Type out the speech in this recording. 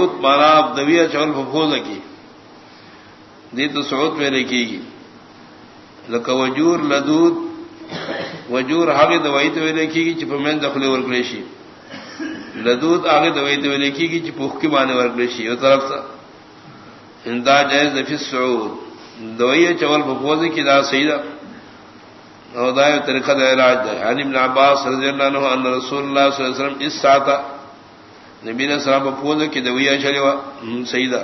سعود مانا دویا چول ففوز کی۔ دی تو سعود میں لکھی گی۔ لک وجور لدود، وجور آگے دوائی تو لکھی گی چپ میں دخل ورکلیشی لدود آگے دوائی تو لکھی گی چپوخ کی مانے ورکلیشی وہ طرف تھا ہندا جائز دفی سعود۔ دوئی چول ففوز کی دا سیدہ۔ دائے طریقہ دا علاج دا۔ یعنی ابن عباس رضی اللہ عنہ ان رسول اللہ صلی اللہ علیہ وسلم اس ساتا نبی نے سلام ففوز کی دویا چلے وا سیدہ